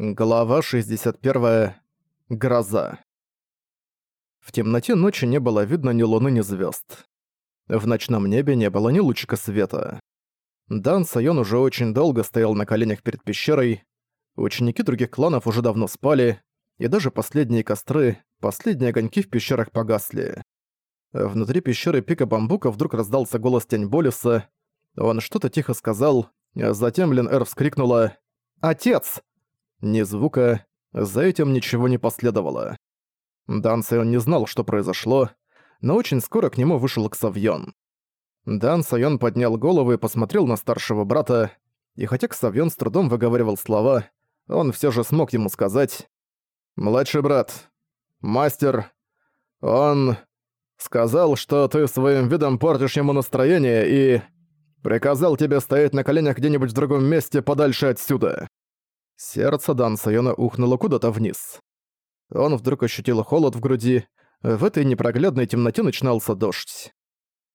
Глава 61. Гроза. В темноте ночи не было видно ни луны, ни звезд. В ночном небе не было ни лучика света. Дан Сайон уже очень долго стоял на коленях перед пещерой. Ученики других кланов уже давно спали, и даже последние костры, последние огоньки в пещерах погасли. Внутри пещеры пика бамбука вдруг раздался голос Тень Болиса. Он что-то тихо сказал, а затем Лен Эр вскрикнула «Отец!» Ни звука, за этим ничего не последовало. Дан Сайон не знал, что произошло, но очень скоро к нему вышел Ксавьон. Дан Сайон поднял голову и посмотрел на старшего брата, и хотя Ксавьон с трудом выговаривал слова, он все же смог ему сказать «Младший брат, мастер, он сказал, что ты своим видом портишь ему настроение и приказал тебе стоять на коленях где-нибудь в другом месте подальше отсюда». Сердце Дан Сайона ухнуло куда-то вниз. Он вдруг ощутил холод в груди, в этой непроглядной темноте начинался дождь.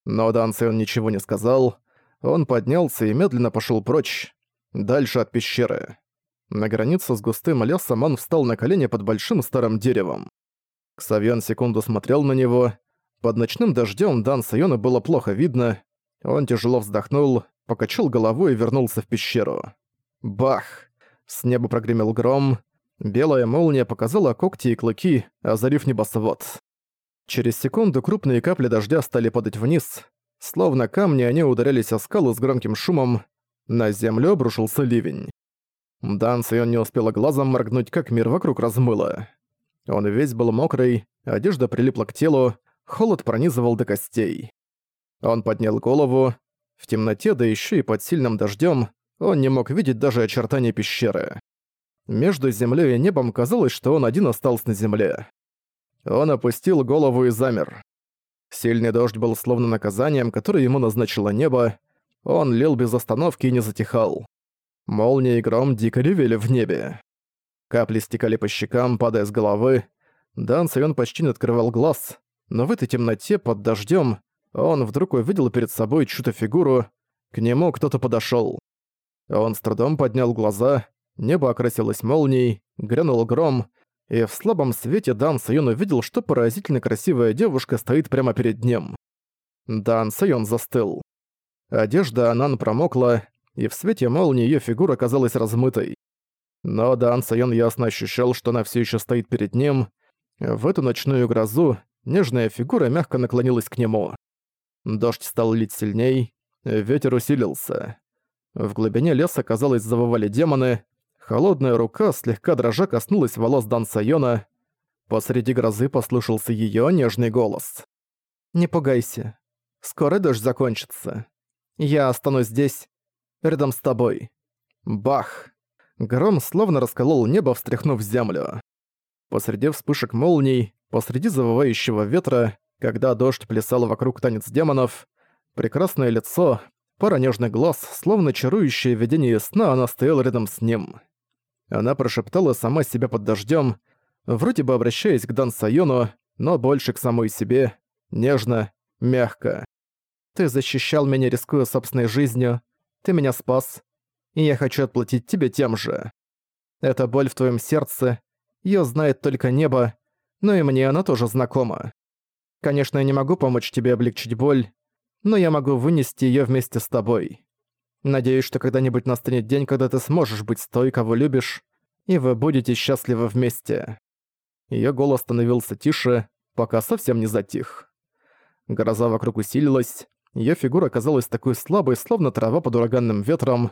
Но Дан Сайон ничего не сказал, он поднялся и медленно пошел прочь, дальше от пещеры. На границе с густым лесом он встал на колени под большим старым деревом. Ксавьон секунду смотрел на него. Под ночным дождем Дан Сайона было плохо видно. Он тяжело вздохнул, покачал головой и вернулся в пещеру. Бах! С неба прогремел гром. Белая молния показала когти и клыки, озарив небосвод. Через секунду крупные капли дождя стали падать вниз. Словно камни они ударялись о скалы с громким шумом. На землю обрушился ливень. Дан Сайон не успела глазом моргнуть, как мир вокруг размыло. Он весь был мокрый, одежда прилипла к телу, холод пронизывал до костей. Он поднял голову. В темноте, да еще и под сильным дождем, он не мог видеть даже очертания пещеры. Между землей и небом казалось, что он один остался на земле. Он опустил голову и замер. Сильный дождь был словно наказанием, которое ему назначило небо. Он лил без остановки и не затихал. Молния и гром дико ревели в небе. Капли стекали по щекам, падая с головы. Дан Сайон почти не открывал глаз, но в этой темноте, под дождем, он вдруг увидел перед собой чью-то фигуру. К нему кто-то подошел. Он с трудом поднял глаза, небо окрасилось молнией, грянул гром, и в слабом свете Дан Сайон увидел, что поразительно красивая девушка стоит прямо перед ним. Дан Сайон застыл. Одежда Анан промокла, и в свете молнии её фигура казалась размытой. Но Дан Сайон ясно ощущал, что она всё ещё стоит перед ним. В эту ночную грозу нежная фигура мягко наклонилась к нему. Дождь стал лить сильней, ветер усилился. В глубине леса, казалось, завывали демоны. Холодная рука, слегка дрожа, коснулась волос Дан Сайона. Посреди грозы послышался её нежный голос. «Не пугайся. Скоро дождь закончится. Я останусь здесь, рядом с тобой». Бах! Гром словно расколол небо, встряхнув землю. Посреди вспышек молний, посреди завывающего ветра, когда дождь плясал вокруг танец демонов, прекрасное лицо, Пара нежных глаз, словно чарующее видение сна, она стояла рядом с ним. Она прошептала сама себя под дождем, вроде бы обращаясь к Дан Сайону, но больше к самой себе, нежно, мягко. «Ты защищал меня, рискуя собственной жизнью, ты меня спас, и я хочу отплатить тебе тем же. Эта боль в твоем сердце, ее знает только небо, но и мне она тоже знакома. Конечно, я не могу помочь тебе облегчить боль, но я могу вынести её вместе с тобой. Надеюсь, что когда-нибудь настанет день, когда ты сможешь быть с той, кого любишь, и вы будете счастливы вместе». Её голос становился тише, пока совсем не затих. Гроза вокруг усилилась, её фигура казалась такой слабой, словно трава под ураганным ветром.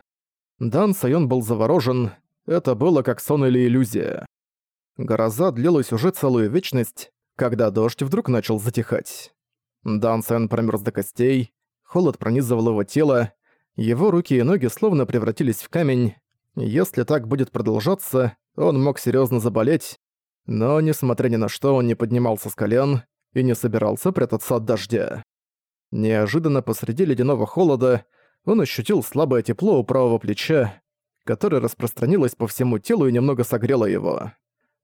Дан Сайон был заворожен, это было как сон или иллюзия. Гроза длилась уже целую вечность, когда дождь вдруг начал затихать. Дан Сен промерз до костей, холод пронизывал его тело, его руки и ноги словно превратились в камень. Если так будет продолжаться, он мог серьезно заболеть, но, несмотря ни на что, он не поднимался с колен и не собирался прятаться от дождя. Неожиданно посреди ледяного холода он ощутил слабое тепло у правого плеча, которое распространилось по всему телу и немного согрело его.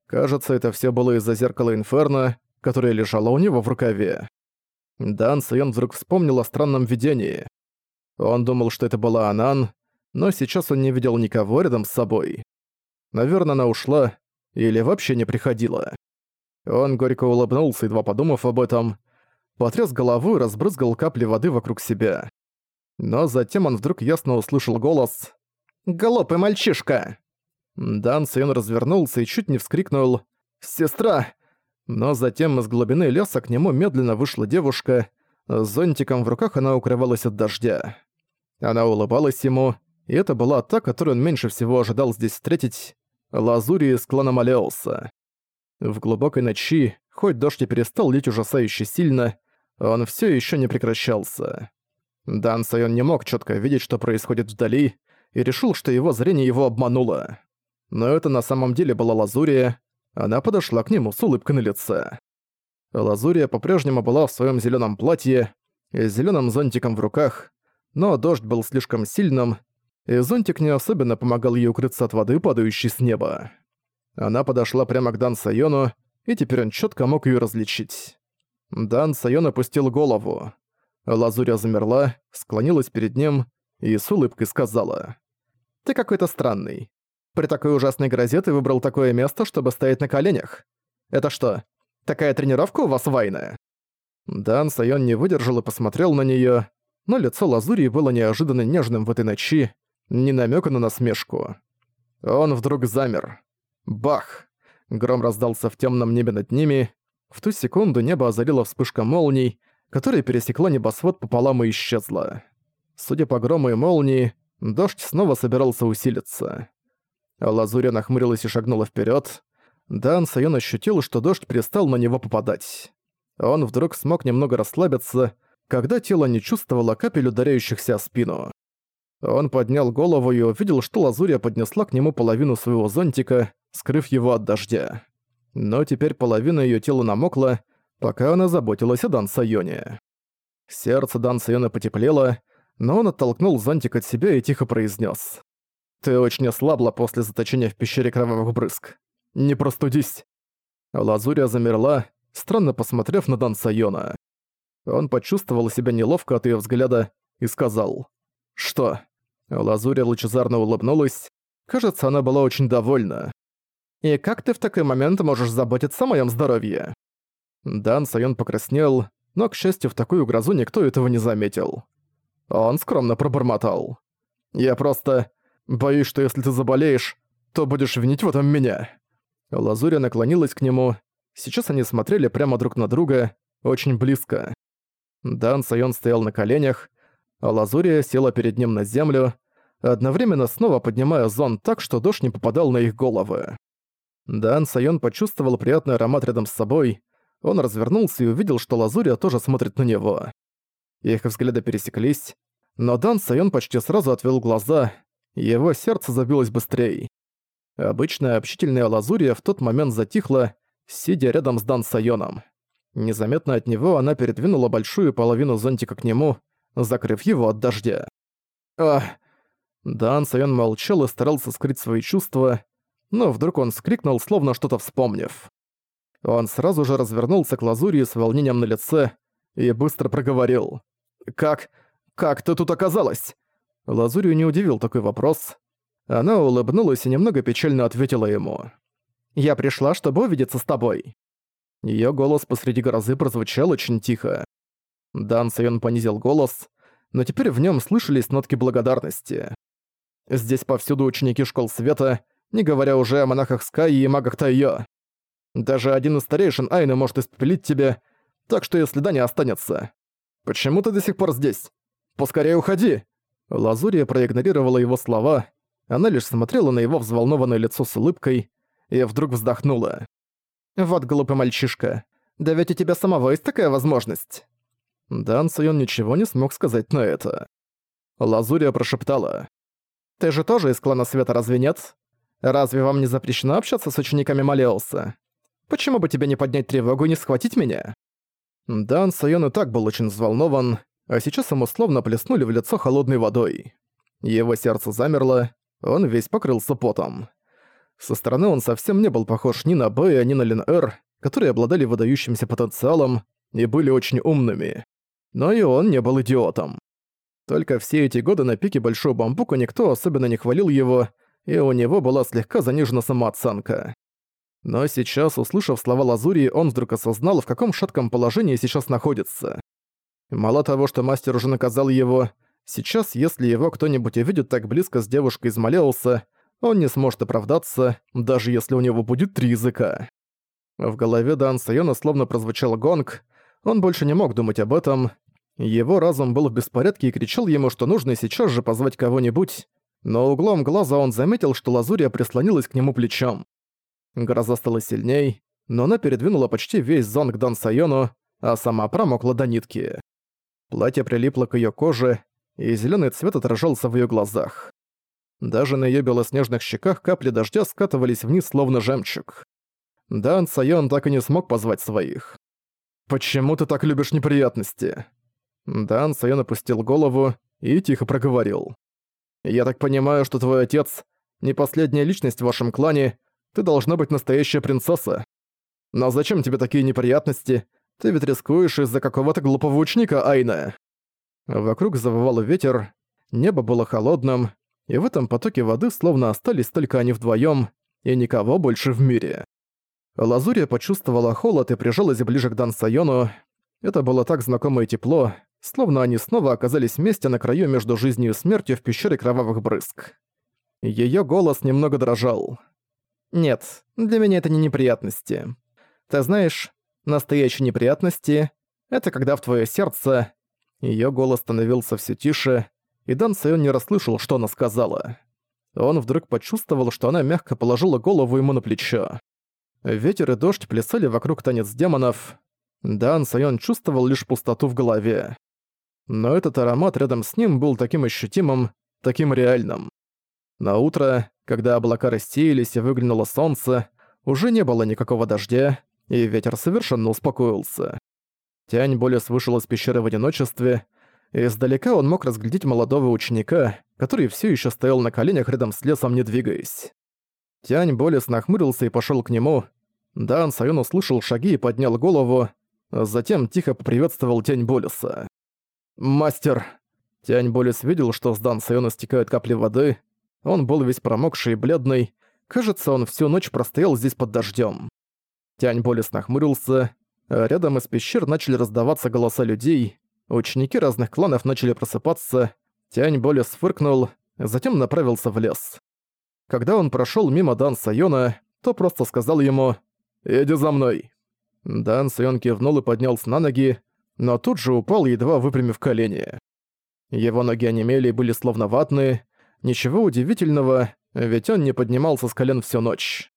Кажется, это все было из-за зеркала Инферно, которое лежало у него в рукаве. Дан Сайон вдруг вспомнил о странном видении. Он думал, что это была Анан, но сейчас он не видел никого рядом с собой. Наверное, она ушла или вообще не приходила. Он горько улыбнулся, едва подумав об этом, потряс головой и разбрызгал капли воды вокруг себя. Но затем он вдруг ясно услышал голос «Голопый мальчишка!». Дан Сайон развернулся и чуть не вскрикнул «Сестра!». Но затем из глубины леса к нему медленно вышла девушка, с зонтиком в руках она укрывалась от дождя. Она улыбалась ему, и это была та, которую он меньше всего ожидал здесь встретить, Лазури из клана Малеуса. В глубокой ночи, хоть дождь и перестал лить ужасающе сильно, он все еще не прекращался. Дан Сайон не мог четко видеть, что происходит вдали, и решил, что его зрение его обмануло. Но это на самом деле была Лазурия. Она подошла к нему с улыбкой на лице. Лазурия по-прежнему была в своем зеленом платье и с зеленым зонтиком в руках, но дождь был слишком сильным, и зонтик не особенно помогал ей укрыться от воды, падающей с неба. Она подошла прямо к Дан Сайону, и теперь он четко мог ее различить. Дан Сайон опустил голову. Лазуря замерла, склонилась перед ним и с улыбкой сказала. «Ты какой-то странный. При такой ужасной грозе ты выбрал такое место, чтобы стоять на коленях. Это что, такая тренировка у вас, Вайна?» Дан Сайон не выдержал и посмотрел на неё, но лицо Лазури было неожиданно нежным в этой ночи, ни намёка на насмешку. Он вдруг замер. Бах! Гром раздался в темном небе над ними. В ту секунду небо озарила вспышка молний, которая пересекла небосвод пополам и исчезла. Судя по грому и молнии, дождь снова собирался усилиться. Лазуря нахмурилась и шагнула вперед. Дан Сайон ощутил, что дождь перестал на него попадать. Он вдруг смог немного расслабиться, когда тело не чувствовало капель ударяющихся о спину. Он поднял голову и увидел, что Лазурия поднесла к нему половину своего зонтика, скрыв его от дождя. Но теперь половина её тела намокла, пока она заботилась о Дан Сайоне. Сердце Дан Сайона потеплело, но он оттолкнул зонтик от себя и тихо произнес: «Ты очень ослабла после заточения в пещере кровавых брызг. Не простудись». Лазурия замерла, странно посмотрев на Дан Сайона. Он почувствовал себя неловко от её взгляда и сказал «Что?» Лазурия лучезарно улыбнулась. Кажется, она была очень довольна. «И как ты в такой момент можешь заботиться о моем здоровье?» Дан Сайон покраснел, но, к счастью, в такую грозу никто этого не заметил. Он скромно пробормотал. «Я просто боюсь, что если ты заболеешь, то будешь винить в этом меня». Лазуря наклонилась к нему. Сейчас они смотрели прямо друг на друга, очень близко. Дан Сайон стоял на коленях, а Лазурия села перед ним на землю, одновременно снова поднимая зонт так, что дождь не попадал на их головы. Дан Сайон почувствовал приятный аромат рядом с собой, он развернулся и увидел, что Лазурия тоже смотрит на него. Их взгляды пересеклись, но Дан Сайон почти сразу отвел глаза, его сердце забилось быстрее. Обычная общительная Лазурия в тот момент затихла, сидя рядом с Дан Сайоном. Незаметно от него она передвинула большую половину зонтика к нему, закрыв его от дождя. Ах! Дан Сайон молчал и старался скрыть свои чувства, но вдруг он скрикнул, словно что-то вспомнив. Он сразу же развернулся к Лазури с волнением на лице и быстро проговорил. «Как? Как ты тут оказалась?» Лазурию не удивил такой вопрос. Она улыбнулась и немного печально ответила ему. «Я пришла, чтобы увидеться с тобой». Её голос посреди грозы прозвучал очень тихо. Дан Сайон понизил голос, но теперь в нём слышались нотки благодарности. Здесь повсюду ученики школ света, не говоря уже о монахах Скай и магах Тайо. Даже один из старейшин Айны может испепелить тебя, так что и следа не останется. Почему ты до сих пор здесь? Поскорее уходи!» Лазурия проигнорировала его слова, она лишь смотрела на его взволнованное лицо с улыбкой и вдруг вздохнула. «Вот глупый мальчишка, да ведь у тебя самого есть такая возможность!» Дан Сайон ничего не смог сказать на это. Лазурия прошептала. «Ты же тоже из клана Света, разве нет? Разве вам не запрещено общаться с учениками Малеуса? Почему бы тебе не поднять тревогу и не схватить меня?» Дан Сайон и так был очень взволнован, а сейчас ему словно плеснули в лицо холодной водой. Его сердце замерло, он весь покрылся потом. Со стороны он совсем не был похож ни на Бэя, ни на Лин Эр, которые обладали выдающимся потенциалом и были очень умными. Но и он не был идиотом. Только все эти годы на пике Большого Бамбука никто особенно не хвалил его, и у него была слегка занижена самооценка. Но сейчас, услышав слова Лазури, он вдруг осознал, в каком шатком положении сейчас находится. Мало того, что мастер уже наказал его, сейчас, если его кто-нибудь увидит так близко с девушкой из Малеуса, он не сможет оправдаться, даже если у него будет три языка. В голове Дан Сайона словно прозвучал гонг, он больше не мог думать об этом. Его разум был в беспорядке и кричал ему, что нужно сейчас же позвать кого-нибудь, но углом глаза он заметил, что Лазурия прислонилась к нему плечом. Гроза стала сильней, но она передвинула почти весь зон к Дан Сайону, а сама промокла до нитки. Платье прилипло к её коже, и зелёный цвет отражался в её глазах. Даже на её белоснежных щеках капли дождя скатывались вниз, словно жемчуг. Дан Сайон так и не смог позвать своих. «Почему ты так любишь неприятности?» Дан Сайон опустил голову и тихо проговорил. «Я так понимаю, что твой отец — не последняя личность в вашем клане, ты должна быть настоящая принцесса. Но зачем тебе такие неприятности? Ты ведь рискуешь из-за какого-то глупого ученика, Айна. Вокруг завывал ветер, небо было холодным, и в этом потоке воды словно остались только они вдвоем и никого больше в мире. Лазурия почувствовала холод и прижалась ближе к Дан. Это было так знакомо и тепло, словно они снова оказались вместе на краю между жизнью и смертью в пещере кровавых брызг. Её голос немного дрожал. Нет, для меня это не неприятности. Ты знаешь, настоящие неприятности — это когда в твое сердце... Её голос становился все тише, и Дан Сайон не расслышал, что она сказала. Он вдруг почувствовал, что она мягко положила голову ему на плечо. Ветер и дождь плясали вокруг танец демонов. Дан Сайон чувствовал лишь пустоту в голове. Но этот аромат рядом с ним был таким ощутимым, таким реальным. На утро, когда облака рассеялись и выглянуло солнце, уже не было никакого дождя, и ветер совершенно успокоился. Тянь Болес вышел из пещеры в одиночестве, и издалека он мог разглядеть молодого ученика, который все еще стоял на коленях рядом с лесом, не двигаясь. Тянь Болес нахмурился и пошел к нему. Дан Сайон услышал шаги и поднял голову, затем тихо поприветствовал Тянь Болеса. «Мастер!» Тянь Болес видел, что с Дан Сайона стекают капли воды, он был весь промокший и бледный. Кажется, он всю ночь простоял здесь под дождем. Тянь Болес нахмурился. А рядом из пещер начали раздаваться голоса людей. Ученики разных кланов начали просыпаться. Тянь Болес фыркнул, затем направился в лес. Когда он прошел мимо Дан Сайона, то просто сказал ему «Иди за мной». Дан Сайон кивнул и поднялся на ноги, но тут же упал, едва выпрямив колени. Его ноги онемели и были словно ватные, Ничего удивительного, ведь он не поднимался с колен всю ночь.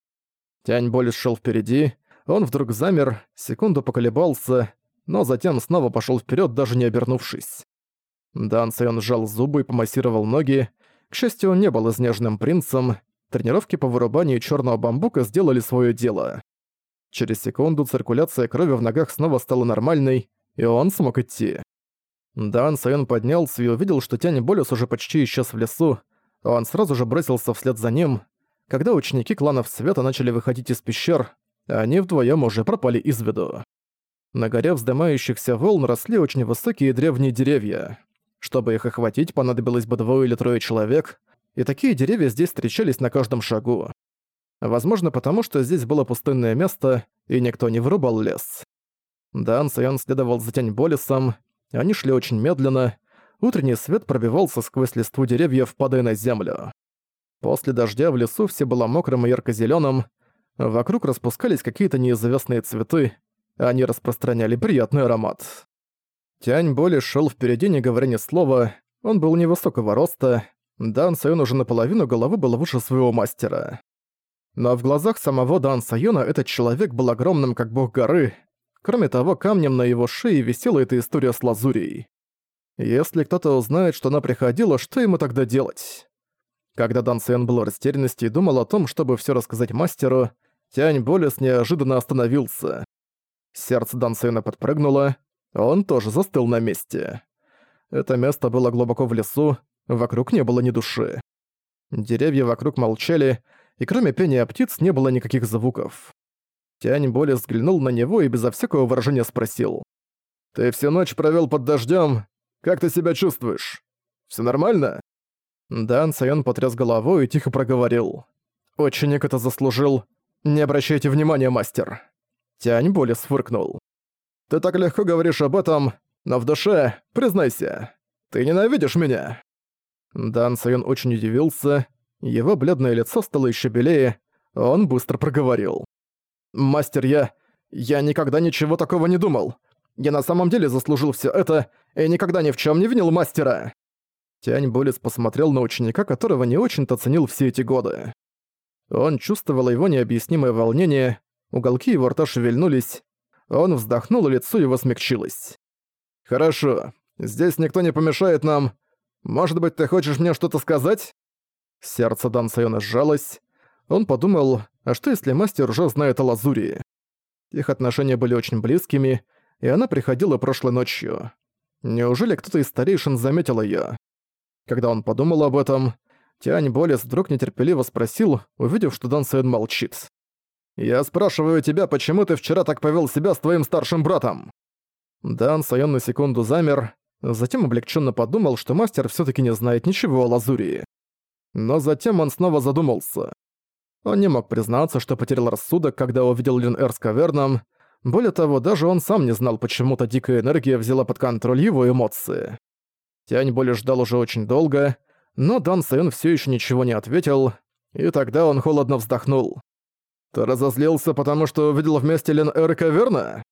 Тянь Болис шел впереди, он вдруг замер, секунду поколебался, но затем снова пошел вперед, даже не обернувшись. Дан Сайон сжал зубы и помассировал ноги. К счастью, он не был изнежным принцем. Тренировки по вырубанию черного бамбука сделали свое дело. Через секунду циркуляция крови в ногах снова стала нормальной, и он смог идти. Дан Сайон поднялся и увидел, что Тянь Болес уже почти исчез в лесу, он сразу же бросился вслед за ним. Когда ученики кланов Света начали выходить из пещер, они вдвоем уже пропали из виду. На горе вздымающихся волн росли очень высокие древние деревья. Чтобы их охватить, понадобилось бы двое или трое человек, и такие деревья здесь встречались на каждом шагу. Возможно, потому что здесь было пустынное место, и никто не вырубал лес. Дан Сайон следовал за тень Болесом, они шли очень медленно, Утренний свет пробивался сквозь листву деревьев, падая на землю. После дождя в лесу все было мокрым и ярко зеленым вокруг распускались какие-то неизвестные цветы, они распространяли приятный аромат. Тянь Боли шел впереди, не говоря ни слова, он был невысокого роста, Дан Сайон уже наполовину головы был выше своего мастера. Но в глазах самого Дан Сайона этот человек был огромным, как бог горы. Кроме того, камнем на его шее висела эта история с лазурей. Если кто-то узнает, что она приходила, что ему тогда делать? Когда Дан Сен был в растерянности и думал о том, чтобы все рассказать мастеру, Тянь Болес неожиданно остановился. Сердце Дан Сена подпрыгнуло, он тоже застыл на месте. Это место было глубоко в лесу, вокруг не было ни души. Деревья вокруг молчали, и кроме пения птиц не было никаких звуков. Тянь Болес взглянул на него и безо всякого выражения спросил. «Ты всю ночь провёл под дождём, как ты себя чувствуешь? Все нормально?» Дан Сайон потряс головой и тихо проговорил. «Ученик это заслужил. Не обращайте внимания, мастер». Тянь более сфыркнул. «Ты так легко говоришь об этом, но в душе, признайся, ты ненавидишь меня». Дан Сайон очень удивился, его бледное лицо стало еще белее, он быстро проговорил. «Мастер, я... я никогда ничего такого не думал. Я на самом деле заслужил все это и никогда ни в чем не винил мастера». Тянь Болец посмотрел на ученика, которого не очень-то ценил все эти годы. Он чувствовал его необъяснимое волнение, уголки его рта шевельнулись, он вздохнул, и лицо его смягчилось. «Хорошо, здесь никто не помешает нам. Может быть, ты хочешь мне что-то сказать?» Сердце Дан Сайона сжалось. Он подумал, а что если мастер уже знает о Лазури? Их отношения были очень близкими, и она приходила прошлой ночью. Неужели кто-то из старейшин заметил её? Когда он подумал об этом, Тянь Болес вдруг нетерпеливо спросил, увидев, что Дан Сайон молчит. «Я спрашиваю тебя, почему ты вчера так повел себя с твоим старшим братом?» Дан Сайон на секунду замер, затем облегченно подумал, что мастер все таки не знает ничего о Лазурии. Но затем он снова задумался. Он не мог признаться, что потерял рассудок, когда увидел Лин-Эр с Каверном. Более того, даже он сам не знал, почему-то дикая энергия взяла под контроль его эмоции. Тянь более ждал уже очень долго, но Дан Сайон все еще ничего не ответил, и тогда он холодно вздохнул. «Ты разозлился, потому что увидел вместе Лин-Эр и Каверна?»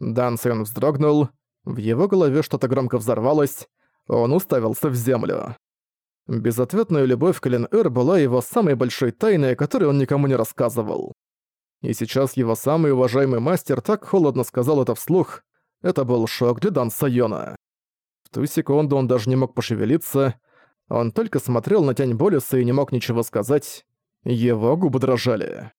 Дан Сайон вздрогнул, в его голове что-то громко взорвалось, он уставился в землю. Безответная любовь к Лин-Эр была его самой большой тайной, которой он никому не рассказывал. И сейчас его самый уважаемый мастер так холодно сказал это вслух. Это был шок для Дан Сайона. В ту секунду он даже не мог пошевелиться. Он только смотрел на тень Болиса и не мог ничего сказать. Его губы дрожали.